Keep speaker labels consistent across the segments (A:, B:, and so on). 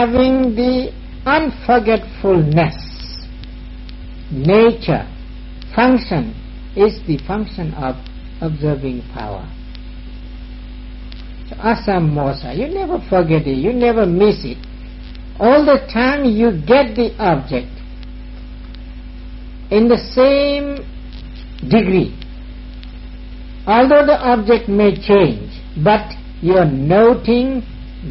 A: having the unforgetfulness. Nature function is the function of observing power. So asammosa you never forget it you never miss it. All the time you get the object in the same degree. Although the object may change but your noting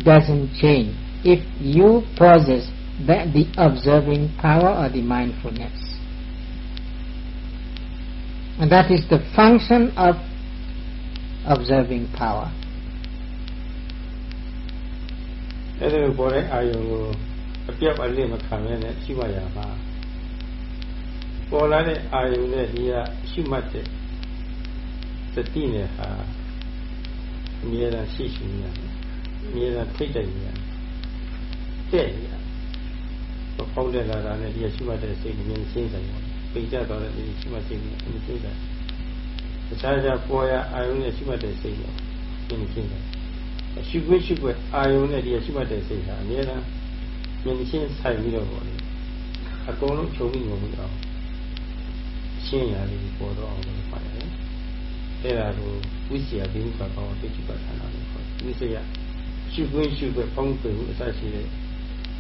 A: doesn't change if you possess the, the observing power or the mindfulness. And that is the function of observing power.
B: အဲ့ဒါပေါ်တဲ့အာယုံကိုအပြတ်အလစ်မခံရနဲ့ရှိမှရပါပေါ်လာတဲ့အာယုံနဲ့ဒီကရှိမှတ်တဲ့စတိနဲ့ဟာအမြဲတမ်းရှိရှိနေရတယ်အမြဲတမ်းထိတ်တိုက်နေရတယ် ယ် တဲ့နေရတယ်ပေါက်တဲ့လာတာနဲ့ဒီကရှိမှတ်တဲ့စိတ်မြင်ရှင်းတယ်ပိတ်ကြတော့တဲ့ဒီရှိမှတ်စိတ်မြင်ရှင်းတယ်တခြားခြားပေါ်ရအာယုံနဲ့ရှိမှတ်တဲ့စိတ်ရောမြင်ရှင်းတယ်ရှိခွင့်ရှိခွင့်အာယုံနဲ့ဒီကရှိမှတ်တဲ့စိတ်ဟာအမြဲတမ်းမြင်ရှင်းဆိုင်ပြီးတော့ပေါ့လေအကုန်လုံးချုပ်ပြီးငုံပြီးတော့ရှင်းရလေးပေါ်တော့အောင်လို့ပါတယ်အဲ့ဒါကိုဝိစီယဘိဓိကကောတိจิตပဋ္ဌာနာလို့ခေါ်ဝိစီယရှိခွင့်ရှိခွင့်ပေါင်းစုံအစရှိတဲ့အာ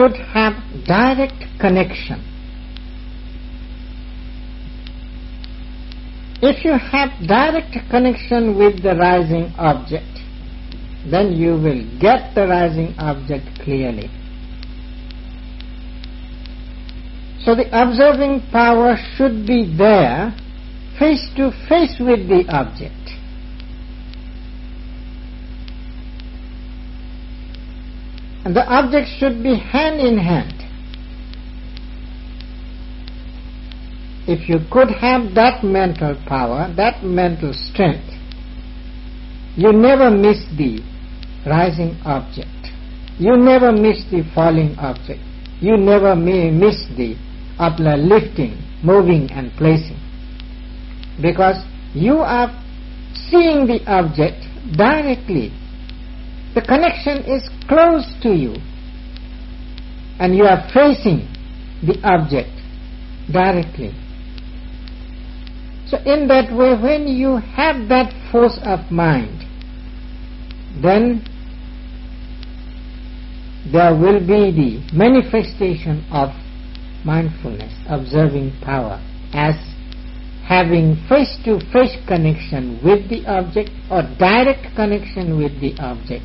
A: should have direct connection. If you have direct connection with the rising object, then you will get the rising object clearly. So the observing power should be there face to face with the object. And the object should be hand in hand. If you could have that mental power, that mental strength, you never miss the rising object. You never miss the falling object. You never may miss the uplifting, moving and placing. Because you are seeing the object directly. The connection is close to you. And you are facing the object directly. So in that way, when you have that force of mind, then there will be the manifestation of mindfulness, observing power, as having face-to-face connection with the object or direct connection with the object.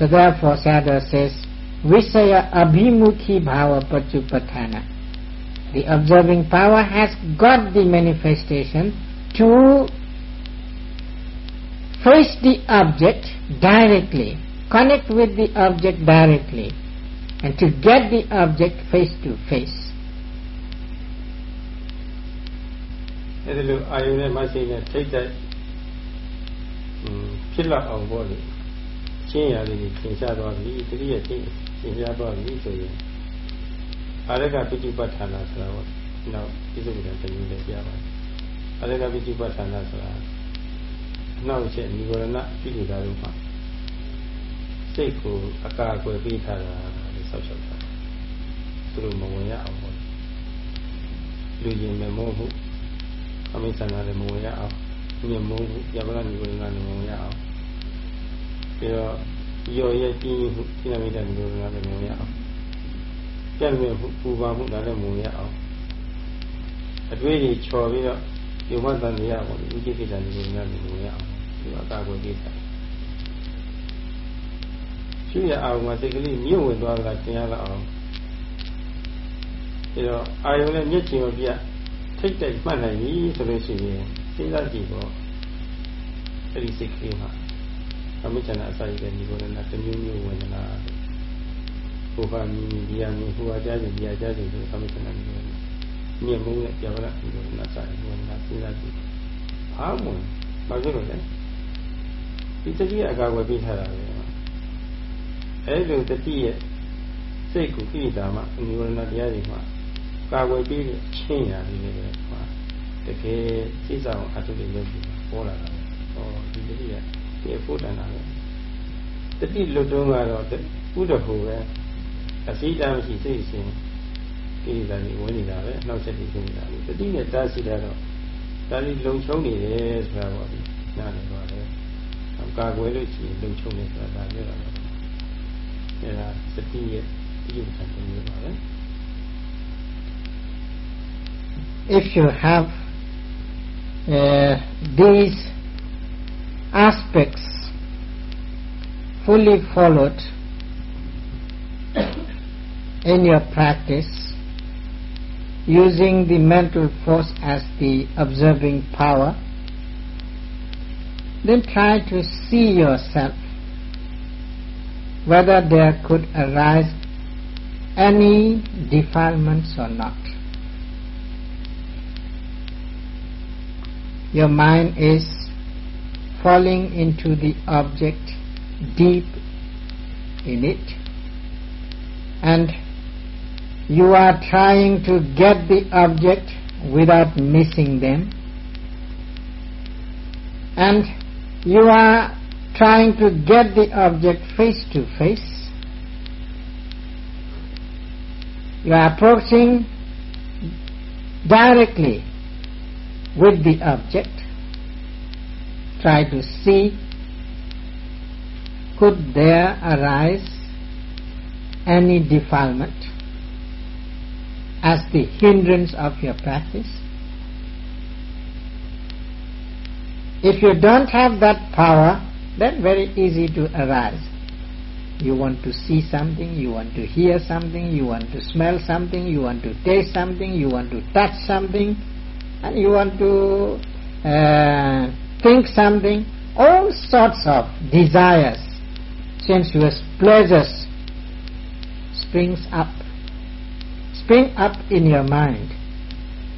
A: So therefore, Sayadaw says, Visaya Abhimukhi Bhava Pachupatthana. The observing power has got the manifestation to face the object directly, connect with the object directly, and to get the object face to face.
B: အဲဒီလိုအာယုနဲ့မဆိုင်တဲ့ထိတ်တဲ့ဖြစ်လာအောင်ပေါ့လေ ရှင်းရလေးကိုသင်ရှားသွားပြီတတိယသိသင်ရှားသွားပြီဆိုရင်အာရကပိဋိပဋ္ဌာနာဆိုတာပေါ့နောက်ပြစ္ဆုတ်ကတည်းကလည်းပြပါတယ်အာရကပိဋိပဋ္ဌာနာဆိုတာနောက်ချက်និဝရဏပြိဋ္ဌာတို့မှာစိတ်ကိုအကာအကွယ်ပေးထားတာလို့ဆောက်ရှောက်တာသူတို့မဝင်ရအောင်ပေါ့လူရင်မမို့ဘူးအမိသနာလည်းမဝင်ရအောင်ညမို့ဘူးယဗလာនិဝရဏလည်းမဝင်ရအောင် ပြီးတော့ရောရဲ့ကြီးမှုစိနမိတ်နိဝရဏလည်းမဝင်ရအောင်ပြည့်မြဲပူပါမှုဒါလည်းမဝင်ရအောင်အတွေ့အကြုံချော်ပြီးတော့ယုံမတန်တရားပေါ့ဒီဥจิตကိစ္စနိဝရဏလည်းမဝင်ရအောင်ဒီအကာကိုကိစ္စရှိရအောင်မှာစိတ်ကလေးမြင့်ဝင်သွားတာသင်ရတော့အောင်ပြီးတော့အာယုံနဲ့မျက်ချင်မပြထိတ်တိုက်မှတ်နိုင်ပြီဆိုလို့ရှိရင်စဉ်းစားကြည့်တော့အဲ့ဒီစိတ်ကလေးမှာ အမိချနာအစာရတဲ့ဒီလိုနဲ့တမျိုးမျိုးဝင်ကိုဟာမြင်ဒီဟာမြင်ဟိုဟာကြားကြဒီဟာကြားကြဆိုသမထနာနေတယ်မြင်မှုနဲ့ပြောရတာဒီလိုနာဆိုင်ဘုရားစဉ်းစားကြည့်အားမဝင်ဘာဖြစ်လို့လဲဒီတတိယအကာအကွယ်ပေးထားတာပဲအဲ့လိုတတိယစိတ်ကိုခိတာမှအနိဝရဏတရားတွေမှာကာကွယ်ပေးတဲ့ချင်းရာတွေလည်းပဲဟာတကယ်စိတ်ဆောင်အထုတွေလုပ်ပြီးပေါ်လာတာဟောဒီတတိယ ဒီဖို့တန်တာပဲတတိလွတ်တုံးကတော့ဥဒ္ဓဟူပဲအစိတမရှိစိတ်ရှင်ကိလေသာတွေဝင်နေတာပဲနှောက်ချက်တွေဖြစ်နေတာတတိနဲ့တားစီတာတော့ဒါလေးလုံချုံနေတယ်ဆိုတာပေါ့ဒီနားလည်ပါလေကာကွယ်လို့ရှိရင်လုံချုံနေဆိုတာဒါပြောတာပဲအဲဒါစတိရဲ့ဒီလိုဆက်နေပါလေ
A: if you have uh, these aspects fully followed in your practice using the mental force as the observing power, then try to see yourself whether there could arise any defilements or not. Your mind is falling into the object deep in it. And you are trying to get the object without missing them. And you are trying to get the object face to face. You are approaching directly with the object try to see could there arise any defilement as the hindrance of your practice? If you don't have that power, then very easy to arise. You want to see something, you want to hear something, you want to smell something, you want to taste something, you want to touch something, and you want to uh, think something. All sorts of desires, sensuous pleasures springs up. Spring up in your mind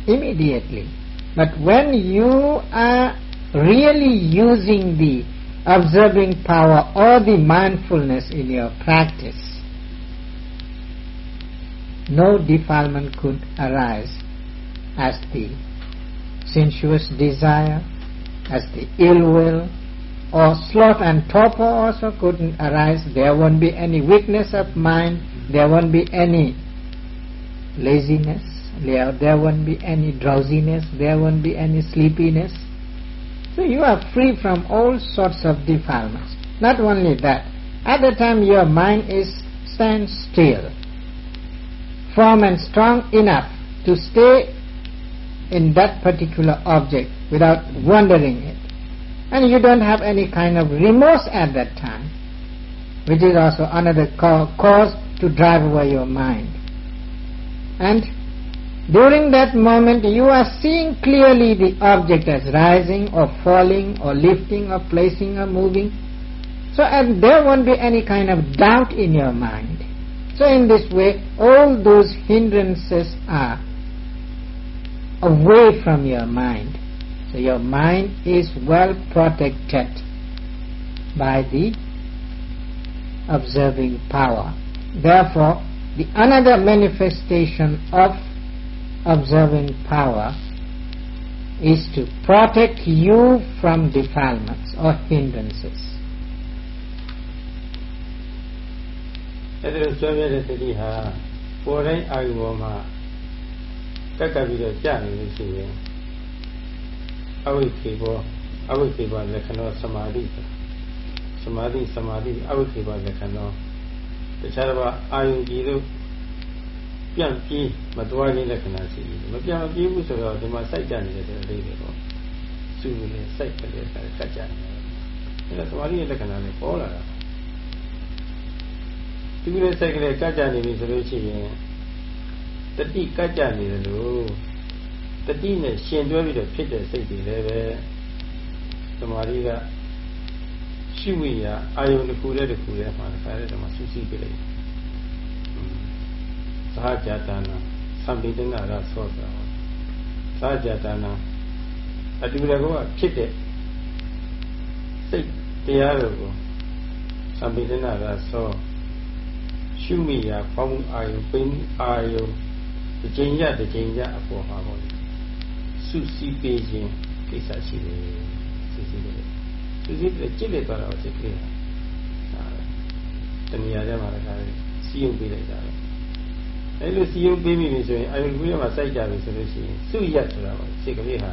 A: immediately. But when you are really using the observing power or the mindfulness in your practice, no defilement could arise as the sensuous desire, as the ill will, or sloth and torpor also couldn't arise. There won't be any weakness of mind, there won't be any laziness, there, won't be any drowsiness, there won't be any sleepiness. So you are free from all sorts of defilements. Not only that, at the time your mind is stand still, firm and strong enough to stay in that particular object without wondering it. And you don't have any kind of remorse at that time, which is also another cause to drive away your mind. And during that moment you are seeing clearly the object as rising or falling or lifting or placing or moving. So and there won't be any kind of doubt in your mind. So in this way all those hindrances are away from your mind. So your mind is well protected by the observing power. Therefore, the another manifestation of observing power is to protect you from defilements or hindrances.
B: အဲ့ဒါဆွဲပြတဲ့တတိဟာပေါ်တိုင်းအာယုပေါ်မှာကက်ကပ်ပြီးတော့ကြာနေလို့ရှိရင် အဝိခေဘောအဝိခေဘောလက္ခဏာသမာဓိသမာဓိသမာဓိအဝိခေဘောလက္ခဏာတခြားတစ်ပါးအာယုကြည်လို့ပြန့်ပြေးမသွားခြင်းလက္ခဏာရှိတယ်မပြန့်ပြေးဘူးဆိုတော့ဒီမှာစိုက်ကြနေတယ်ဆိုတဲ့အိဗယ်ပေါ့စုနေစိုက်ကလေးကကတ်ကြနေတယ်အဲဒါသမာဓိရဲ့လက္ခဏာလေးပေါ်လာတာဒီလိုစိုက်ကလေးကတ်ကြနေပြီဆိုလို့ရှိရင်တတိကတ်ကြနေတယ်လို့ တတိနဲ့ရှင်တွဲပြီးတော့ဖြစ်တဲ့စိတ်တွေလည်းပဲသမာဓိကရှိဝိညာအာယုန်တစ်ခုနဲ့တစ်ခုနဲ့မှာဒါလည်းတော့မှစူးစီးပြလိုက်သာကြတာနာသံပိတနာရဆောတာသာကြတာနာအတူတကောဖြစ်တဲ့စိတ်တရားတို့ကိုသံပိတနာရဆောရှုမိရာပေါင်းအာယုပိန်းအာယုတစ်ချိန်ရတစ်ချိန်ရအပေါ်မှာပေါ့ စုစည်းပေးခြင်းကိစ္စရှိတယ်စုစည်းတယ်စုစည်းတယ်ကြည့်လိုက်တော့စိတ်ကလေးဟာတဏှာထဲမှာလည်းစီယုံပေးလိုက်တာပဲအဲလိုစီယုံပေးမိပြီဆိုရင်အာယုန်ကူရမှာစိုက်ကြပြီဆိုလို့ရှိရင်စုရက်ဆိုတာပေါ့စိတ်ကလေးဟာ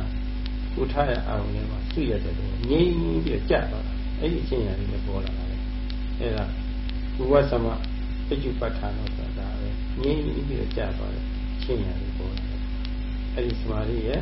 B: ကိုထားရအာယုန်ထဲမှာစုရက်တဲ့တော့ငြိမ်းပြီးကြသွားတာအဲ့ဒီအချင်းရာလေးလည်းပေါ်လာတာလေအဲ့ဒါဘုဝသမပစ္စုပ္ပထာနောဆိုတာပဲငြိမ်းပြီးကြသွားတယ်ချင်းရာလေးပေါ်လာတယ်အဲ့ဒီသမာဓိရဲ့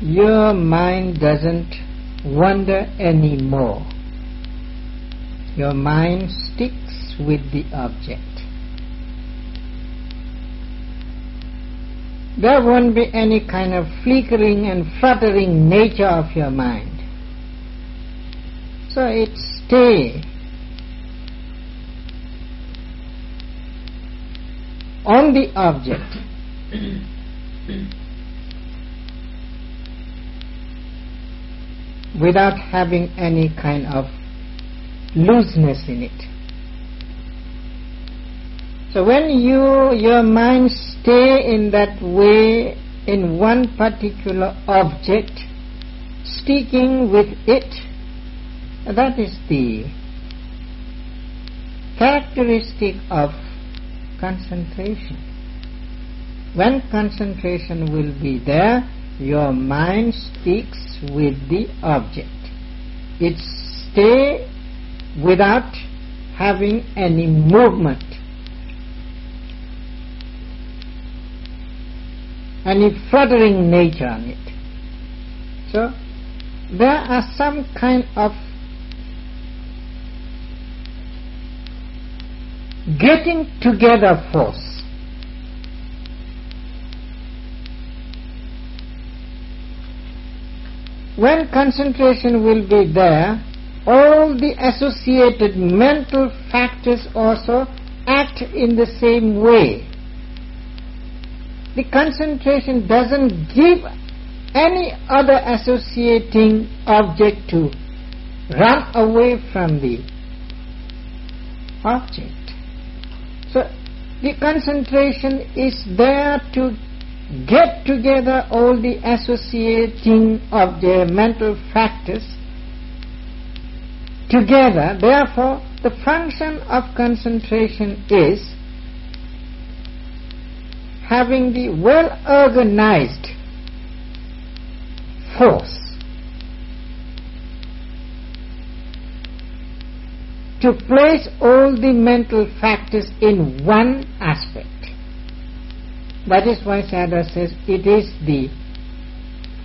A: your mind doesn't wander anymore. Your mind sticks with the object. there won't be any kind of flickering and fluttering nature of your mind. So it stay on the object. without having any kind of looseness in it. So when you your mind stay in that way in one particular object, sticking with it, that is the characteristic of concentration. When concentration will be there, your mind speaks with the object. It stay without having any movement. any fluttering nature on it. So there are some kind of getting together force. When concentration will be there, all the associated mental factors also act in the same way the concentration doesn't give any other associating object to run away from the object. So the concentration is there to get together all the associating of the mental factors together. Therefore, the function of concentration is having the well organized force to place all the mental factors in one aspect. That is why Sayadaw says it is the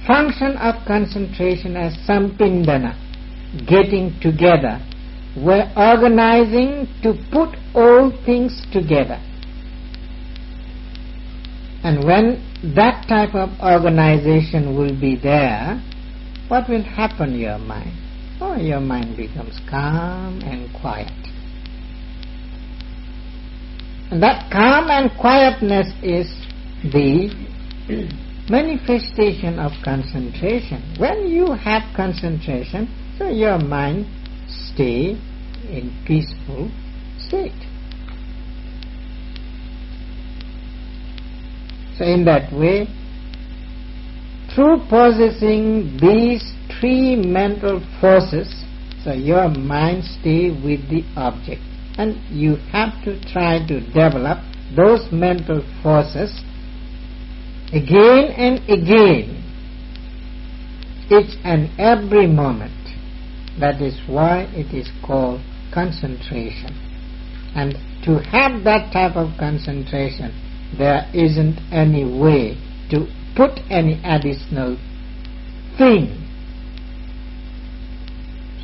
A: function of concentration as sampindana, getting together. We're organizing to put all things together. And when that type of organization will be there, what will happen to your mind? Oh, your mind becomes calm and quiet. And that calm and quietness is the manifestation of concentration. When you have concentration, so your mind stay in peaceful state. So in that way, through possessing these three mental forces, so your mind stay with the object. And you have to try to develop those mental forces again and again, each and every moment. That is why it is called concentration. And to have that type of concentration, there isn't any way to put any additional thing.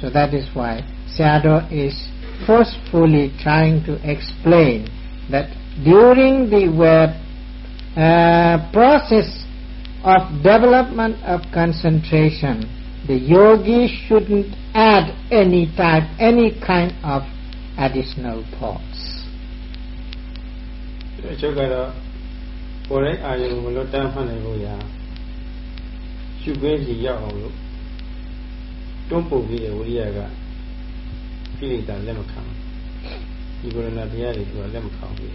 A: So that is why Sayadaw is forcefully trying to explain that during the uh, process of development of concentration, the yogi shouldn't add any type, any kind of additional thoughts.
B: အချုပ်ကတော့ပေါ်တဲ့အာယုံမလွတ်တမ်းမှတ်နိုင်ဖို့ရာရှုခွင့်စီရောက်အောင်လို့တွန်းပို့ပြီးတဲ့ဝိရိယကကိလေသာလက်မခံဒီကုရဏတရားတွေကလက်မခံဘူး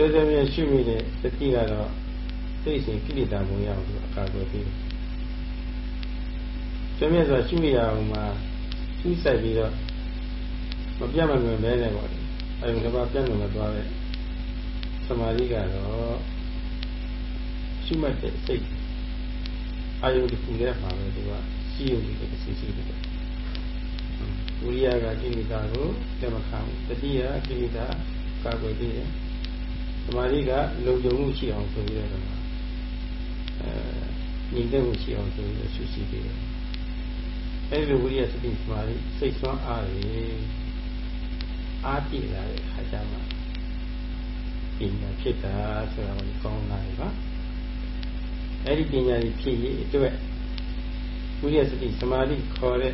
B: ဆွေးဆွေးမြဲရှုမိတဲ့တတိကတော့သိစဉ်ကိလေသာဘုံရအောင်လို့အကာအကွယ်ပေးတယ်ဆွေးမြဲဆိုရှုမိရအောင်မှာရှုဆိုင်ပြီးတော့မပြတ်မလွယ်မဲနဲ့ပေါ့လေအဲဒီကဘာပြတ်လွယ်မသွားတဲ့သမာဓိကတော့ရှုမှတ်တဲ့စိတ်အာယုတစ်ခုနဲ့မှာပဲသူကရှိရုံဒီတစ်စီစီတယ်ဝိရိယကကိလေသာကိုလက်မခံဘူးတတိယကိလေသာကာကွယ်ပေးတယ်သ မာဓိကလုံခြုံမှုရှိအောင်ဆိုပြီးတော့အဲညီတဲ့မှုရှိအောင်ဆိုပြီးတော့ရှုရှိပေးတယ်အဲဒီလိုဝိရိယစတိသမာဓိစိတ်ဆွမ်းအားတွေအားပြည့်လာတဲ့အခါကျမှပညာဖြစ်တာဆိုတာကိုကောင်းလာတယ်ပါအဲ့ဒီပညာကြီးဖြစ်ရေးအတွက်ဝိရိယစတိသမာဓိခေါ်တဲ့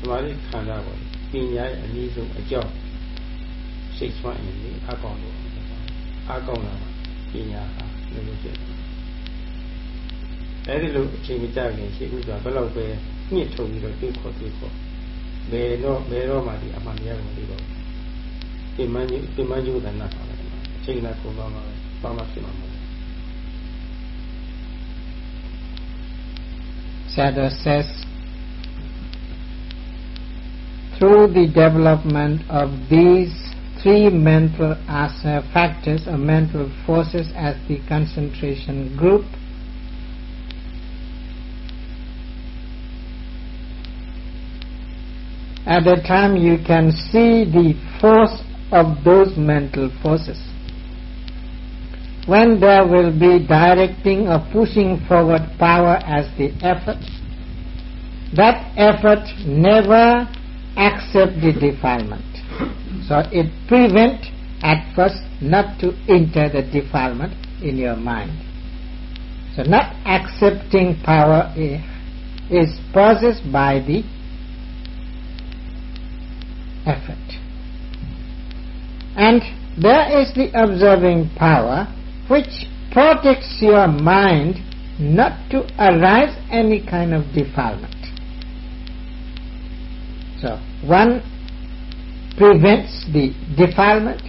B: သမာဓိခန္ဓာပေါ်ပညာရဲ့အနည်းဆုံးအကြောင်းစိတ်ဆွမ်းရင်လေအကောင်းလို့ အကောင်းလာပညာဟာလည်းလို့ဖြစ်တယ်အဲဒီလိုအချိန်ကြခင်ရှိဥစွာဘယ်တော့ပဲညှစ်ထုတ်ပြီးတော့တွေးခေါ်တွေးခေါ်ဘယ်တော့ဘယ်တော့မှဒီအမှန်တရားကိုမသိတော့ပြင်မန်းကြီးပြင်မန်းကြီးကနားပါတယ်အချိန်နဲ့ပုံတော့မှာပါမှဖြစ်မှာမဟုတ်
A: Sayadaw says through the development of these three mental uh, factors or mental forces as the concentration group, at that time you can see the force of those mental forces. When there will be directing or pushing forward power as the effort, that effort never accept the defilement. So it prevent at first not to enter the defilement in your mind. So not accepting power is possessed by the effort. And there is the observing power which protects your mind not to arise any kind of defilement. So one prevents the defilement,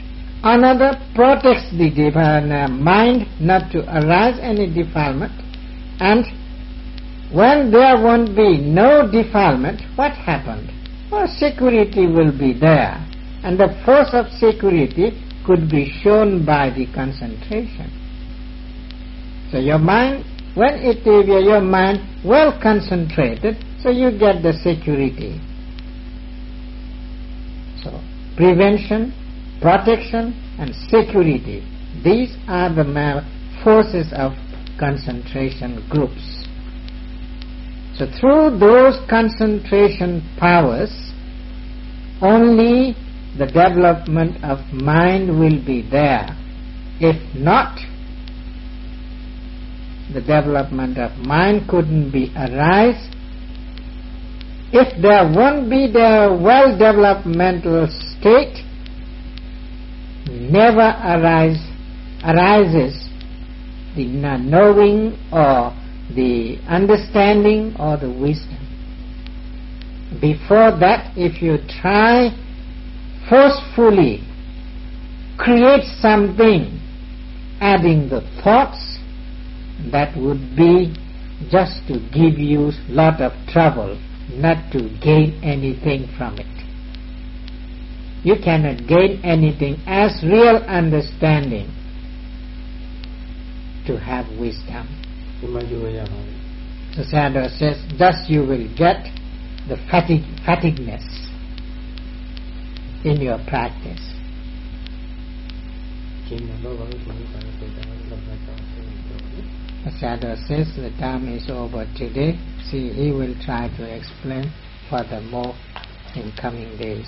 A: another protects the uh, mind not to arise any defilement, and when there won't be no defilement, what happened? Well, security will be there, and the force of security could be shown by the concentration. So your mind, when it is your mind well concentrated, so you get the security. Prevention, protection, and security. These are the forces of concentration groups. So through those concentration powers, only the development of mind will be there. If not, the development of mind couldn't be arise if there won't be the well-developed mental state, never arise, arises the knowing or the understanding or the wisdom. Before that, if you try forcefully create something, adding the thoughts, that would be just to give you lot of trouble not to gain anything from it you cannot gain anything as real understanding to have wisdom. So Sayadaw says, thus you will get the fatigue, fatigueness in your practice. The Sayadaw says, the time is over today. See, he will try to explain furthermore in coming days.